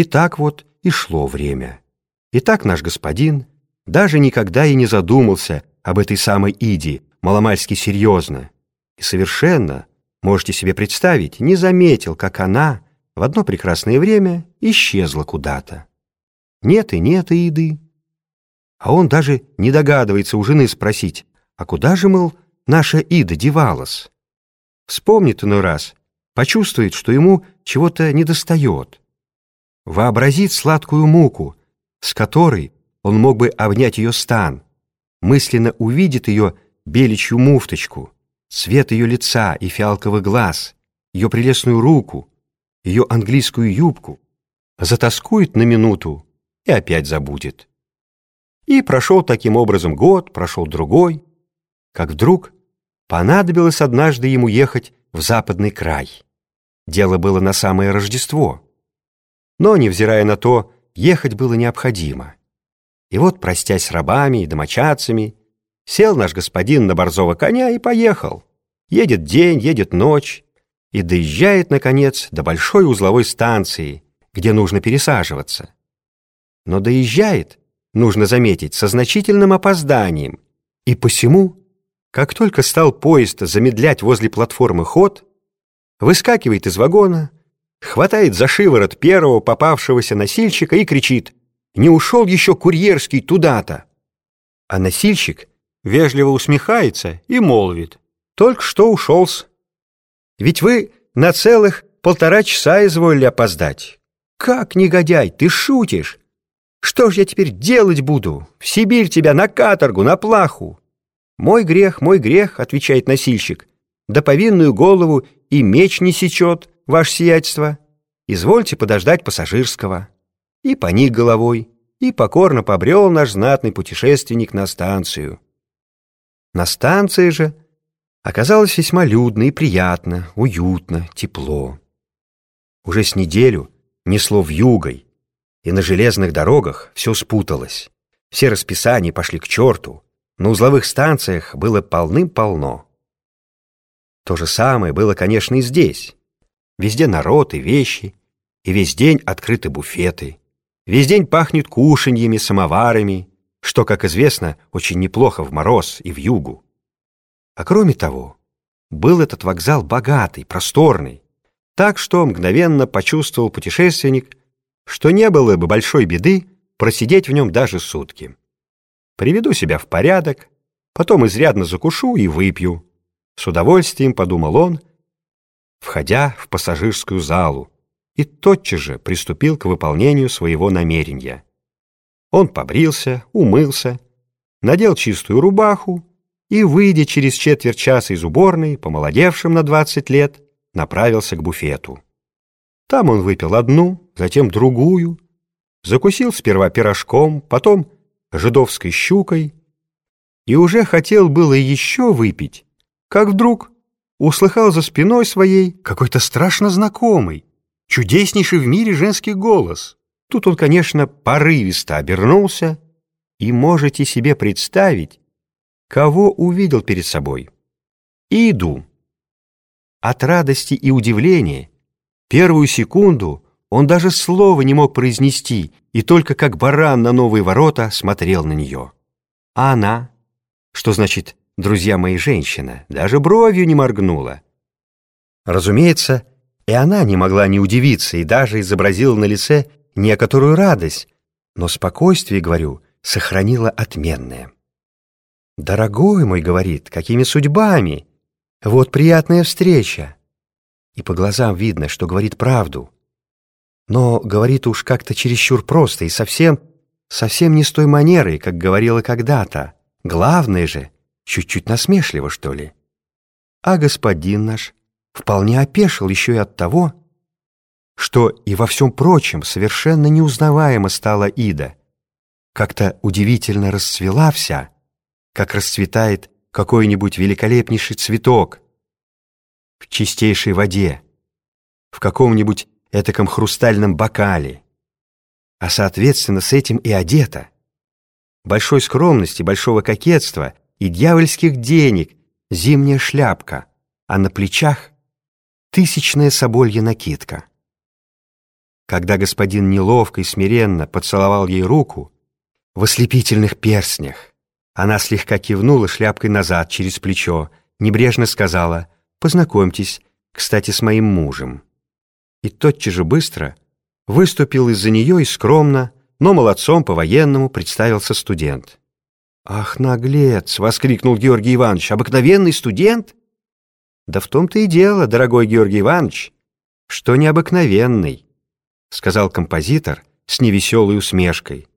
И так вот и шло время. И так наш господин даже никогда и не задумался об этой самой Иде, маломальски серьезно. И совершенно, можете себе представить, не заметил, как она в одно прекрасное время исчезла куда-то. Нет и нет Иды. А он даже не догадывается у жены спросить, а куда же, мол, наша Ида девалась? Вспомнит иной раз, почувствует, что ему чего-то недостает. Вообразит сладкую муку, с которой он мог бы обнять ее стан, мысленно увидит ее беличью муфточку, цвет ее лица и фиалковый глаз, ее прелестную руку, ее английскую юбку, затаскует на минуту и опять забудет. И прошел таким образом год, прошел другой, как вдруг понадобилось однажды ему ехать в западный край. Дело было на самое Рождество. Но, невзирая на то, ехать было необходимо. И вот, простясь с рабами и домочадцами, сел наш господин на борзого коня и поехал. Едет день, едет ночь, и доезжает, наконец, до большой узловой станции, где нужно пересаживаться. Но доезжает, нужно заметить, со значительным опозданием, и посему, как только стал поезд замедлять возле платформы ход, выскакивает из вагона, хватает за шиворот первого попавшегося носильщика и кричит «Не ушел еще курьерский туда-то!» А носильщик вежливо усмехается и молвит «Только что ушел-с. Ведь вы на целых полтора часа изволили опоздать. Как, негодяй, ты шутишь? Что ж я теперь делать буду? В Сибирь тебя на каторгу, на плаху!» «Мой грех, мой грех», — отвечает носильщик, «да повинную голову и меч не сечет, ваше сиятельство. Извольте подождать пассажирского» и поник головой, и покорно побрел наш знатный путешественник на станцию. На станции же оказалось весьма людно и приятно, уютно, тепло. Уже с неделю несло вьюгой, и на железных дорогах все спуталось. Все расписания пошли к черту, на узловых станциях было полным-полно. То же самое было, конечно, и здесь. Везде народ и вещи, и весь день открыты буфеты. Весь день пахнет кушаньями, самоварами, что, как известно, очень неплохо в мороз и в югу. А кроме того, был этот вокзал богатый, просторный, так что мгновенно почувствовал путешественник, что не было бы большой беды просидеть в нем даже сутки. Приведу себя в порядок, потом изрядно закушу и выпью. С удовольствием подумал он, входя в пассажирскую залу, и тотчас же приступил к выполнению своего намерения. Он побрился, умылся, надел чистую рубаху и, выйдя через четверть часа из уборной, помолодевшим на двадцать лет, направился к буфету. Там он выпил одну, затем другую, закусил сперва пирожком, потом жидовской щукой и уже хотел было еще выпить, как вдруг услыхал за спиной своей какой-то страшно знакомый, чудеснейший в мире женский голос. Тут он, конечно, порывисто обернулся, и можете себе представить, кого увидел перед собой. Иду. От радости и удивления первую секунду он даже слова не мог произнести и только как баран на новые ворота смотрел на нее. А она, что значит, друзья мои, женщина, даже бровью не моргнула. Разумеется, и она не могла не удивиться и даже изобразила на лице некоторую радость, но спокойствие, говорю, сохранила отменное. «Дорогой мой, — говорит, — какими судьбами? Вот приятная встреча!» И по глазам видно, что говорит правду. Но говорит уж как-то чересчур просто и совсем, совсем не с той манерой, как говорила когда-то. Главное же, чуть-чуть насмешливо, что ли. А господин наш вполне опешил еще и от того, что и во всем прочем совершенно неузнаваема стала Ида. Как-то удивительно расцвела вся, как расцветает какой-нибудь великолепнейший цветок в чистейшей воде, в каком-нибудь этаком хрустальном бокале, а соответственно с этим и одета. Большой скромности, большого кокетства и дьявольских денег зимняя шляпка, а на плечах тысячная соболья накидка. Когда господин неловко и смиренно поцеловал ей руку, в ослепительных перстнях, она слегка кивнула шляпкой назад через плечо, небрежно сказала «Познакомьтесь, кстати, с моим мужем». И тотчас же быстро выступил из-за нее и скромно, но молодцом по-военному представился студент. «Ах, наглец!» — воскликнул Георгий Иванович. «Обыкновенный студент?» «Да в том-то и дело, дорогой Георгий Иванович, что необыкновенный», — сказал композитор с невеселой усмешкой.